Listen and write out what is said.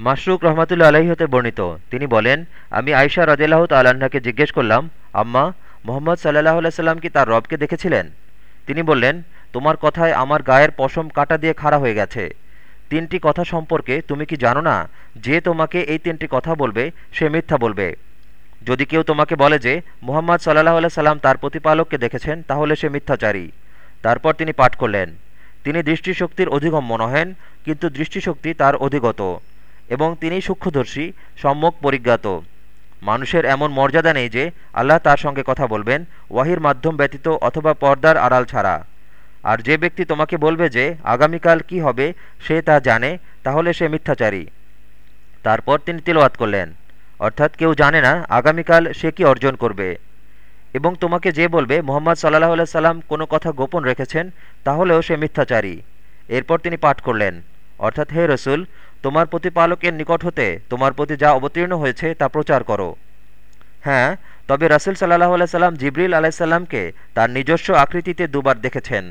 মাসরুক রহমাতুল্লা আলহী হতে বর্ণিত। তিনি বলেন, আমি আয়সা রদিল্লাহ তাল্লাহ্নাকে জিজ্ঞেস করলাম, আম্মা, মোহাম্মদ সাল্লাহ সাল্লাম কি তার রবকে দেখেছিলেন? তিনি বললেন, তোমার কথায় আমার গায়ের পশম কাটা দিয়ে খাড়া হয়ে গেছে। তিনটি কথা সম্পর্কে তুমি কি জানো না? যে তোমাকে এই তিনটি কথা বলবে, সে মিথ্যা বলবে। যদি কেউ তোমাকে বলে যে, মোহাম্মদ সাল্লাহ সাল্লাম তার প্রতিপালককে দেখেছেন, তাহলে সে মিথ্যাচারী। তারপর তিনি পাঠ করলেন। তিনি দৃষ্টিশক্তির অধিগম্য নহেন, কিন্তু দৃষ্টিশক্তি তার অধিগত। এবং তিনি সূক্ষ্মদর্শী, সম্যক পরিজ্ঞাত। মানুষের এমন মর্যাদা নেই যে আল্লাহ তার সঙ্গে কথা বলবেন, ওয়াহির মাধ্যম ব্যতীত অথবা পর্দার আড়াল ছাড়া। আর যে ব্যক্তি তোমাকে বলবে যে আগামীকাল কি হবে, সে তা জানে, তাহলে সে মিথ্যাচারী। তারপর তিনি তিলওয়াত করলেন, অর্থাৎ কেউ জানে না আগামীকাল সে কি অর্জন করবে। এবং তোমাকে যে বলবে, মোহাম্মদ সাল্লাহ আল্লাহ সাল্লাম কোনো কথা গোপন রেখেছেন, তাহলেও সে মিথ্যাচারী। এরপর তিনি পাঠ করলেন, অর্থাৎ হে রসুল তোমার প্রতিপালকের নিকট হতে তোমার প্রতি যা অবতীর্ণ হয়েছে তা প্রচার করো। হ্যাঁ তবে রাসুল সাল্লাহ আলাইসাল্লাম জিবরিল আলাইসাল্লামকে তার নিজস্ব আকৃতিতে দুবার দেখেছেন।